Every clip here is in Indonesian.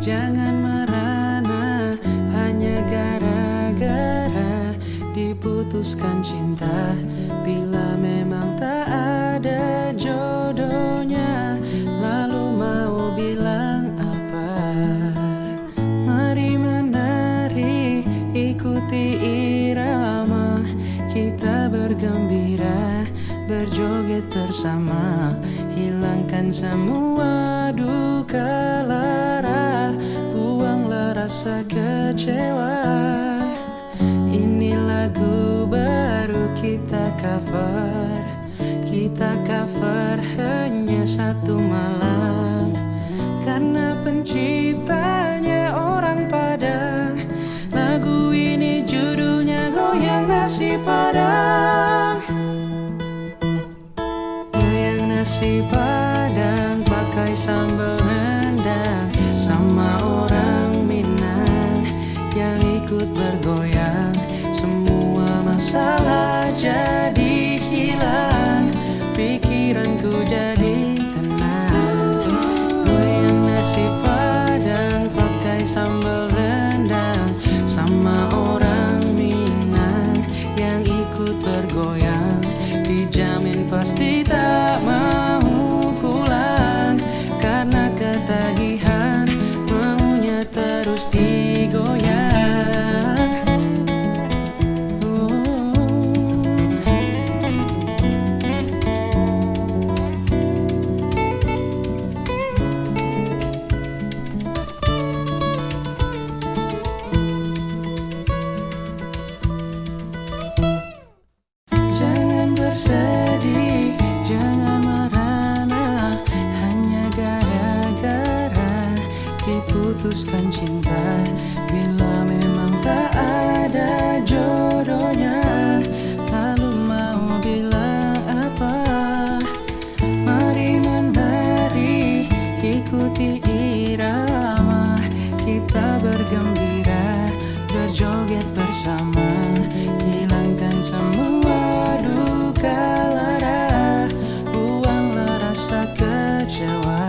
Jangan merana Hanya gara-gara Diputuskan cinta. Berjoget bersama Hilangkan semua duka lara Buanglah rasa kecewa. Ini lagu baru kita cover Kita cover hanya satu malam. Karena penciptanya orang Padang Lagu ini judulnya Goyang Nasi sambal rendang Sama orang Minang yang ikut bergoyang. Semua masalah jadi hilang Pikiranku jadi tenang. Goyang nasi padang pakai sambal rendang Sama orang Minang yang ikut bergoyang. Dijamin pasti tak berjoget bersama Hilangkan semua duka lara. Buanglah rasa kecewa.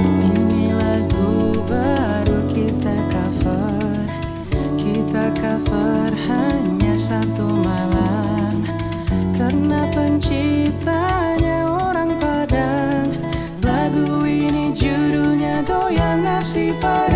Ini lagu baru kita cover. Kita cover hanya satu malam. Karena penciptanya orang Padang. Lagu ini judulnya Goyang Nasi Padang